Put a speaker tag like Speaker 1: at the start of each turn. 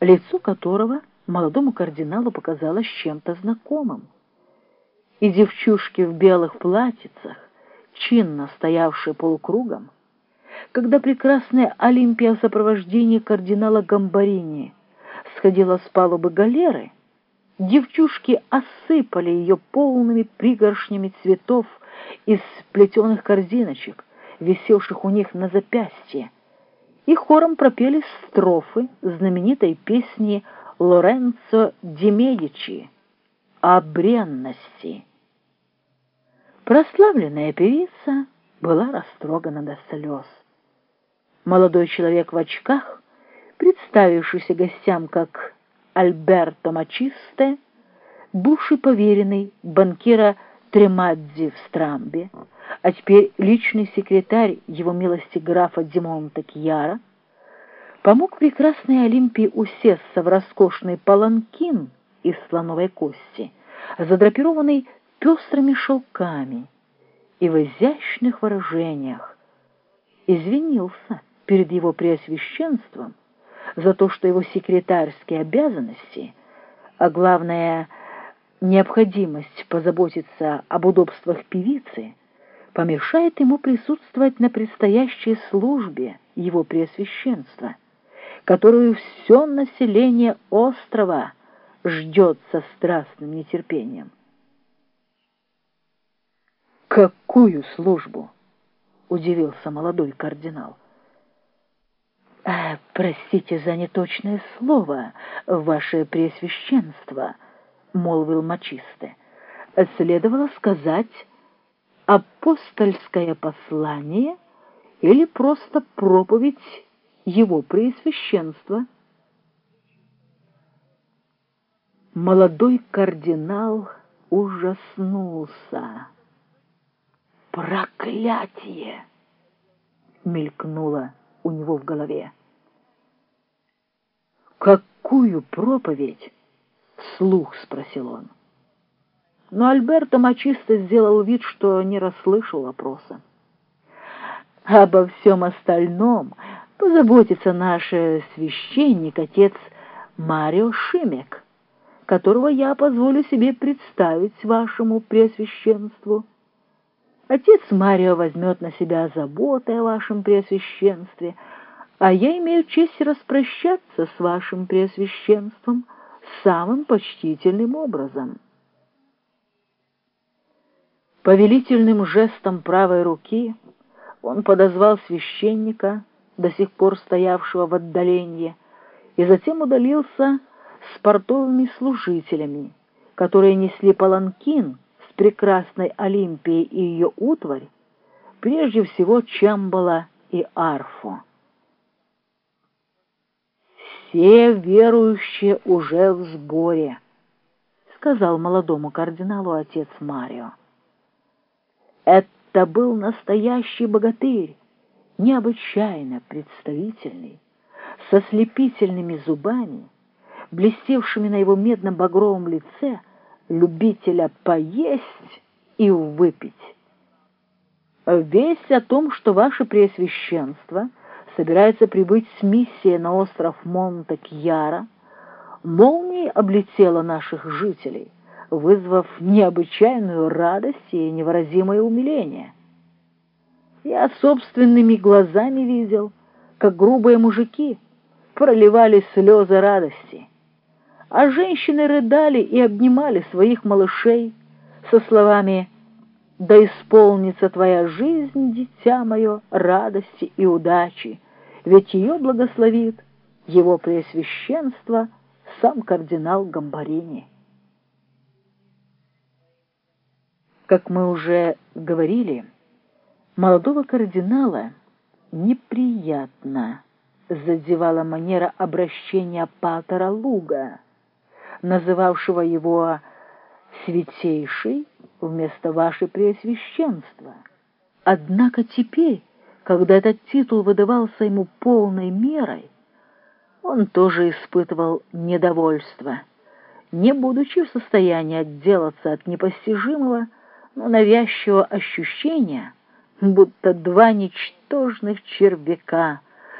Speaker 1: лицо которого молодому кардиналу показалось чем-то знакомым. И девчушки в белых платьицах, чинно стоявшие полукругом, когда прекрасная Олимпия в сопровождении кардинала Гамбарини сходила с палубы галеры, девчушки осыпали ее полными пригоршнями цветов из плетеных корзиночек, висевших у них на запястье, и хором пропели строфы знаменитой песни Лоренцо Ди Медичи о бренности. Прославленная певица была растрогана до слез. Молодой человек в очках, представившийся гостям как Альберто Мачисте, бывший поверенный банкира Тремадзи в Страмбе, а теперь личный секретарь его милости графа Димонта Кьяра, помог прекрасной Олимпии усесться в роскошный паланкин из слоновой кости, задрапированный пестрыми шелками и в изящных выражениях, извинился перед его преосвященством за то, что его секретарские обязанности, а главное необходимость позаботиться об удобствах певицы, помешает ему присутствовать на предстоящей службе его преосвященства, которую все население острова ждет со страстным нетерпением. «Какую службу?» — удивился молодой кардинал. «Э, «Простите за неточное слово, ваше преосвященство», — молвил Мачисте. «Следовало сказать апостольское послание или просто проповедь его преосвященства». Молодой кардинал ужаснулся. «Проклятие!» — мелькнуло у него в голове. «Какую проповедь?» — вслух спросил он. Но Альберто Мачисто сделал вид, что не расслышал вопроса. «Обо всем остальном позаботится наш священник, отец Марио Шимек, которого я позволю себе представить вашему преосвященству». Отец Марио возьмет на себя заботы о вашем преосвященстве, а я имею честь распрощаться с вашим преосвященством самым почтительным образом. Повелительным жестом правой руки он подозвал священника, до сих пор стоявшего в отдалении, и затем удалился с портовыми служителями, которые несли паланкин, прекрасной Олимпией и ее утварь, прежде всего чамбала и арфу. «Все верующие уже в сборе», — сказал молодому кардиналу отец Марио. Это был настоящий богатырь, необычайно представительный, со слепительными зубами, блестевшими на его медно-багровом лице, любителя поесть и выпить. Весть о том, что ваше Преосвященство собирается прибыть с миссией на остров Монте-Кьяра, молнией облетела наших жителей, вызвав необычайную радость и невыразимое умиление. Я собственными глазами видел, как грубые мужики проливали слезы радости, а женщины рыдали и обнимали своих малышей со словами «Да исполнится твоя жизнь, дитя мое, радости и удачи, ведь ее благословит его преосвященство сам кардинал Гамбарини». Как мы уже говорили, молодого кардинала неприятно задевала манера обращения Патера Луга, называвшего его «святейший» вместо «ваше преосвященство». Однако теперь, когда этот титул выдавался ему полной мерой, он тоже испытывал недовольство, не будучи в состоянии отделаться от непостижимого, но навязчивого ощущения, будто два ничтожных червяка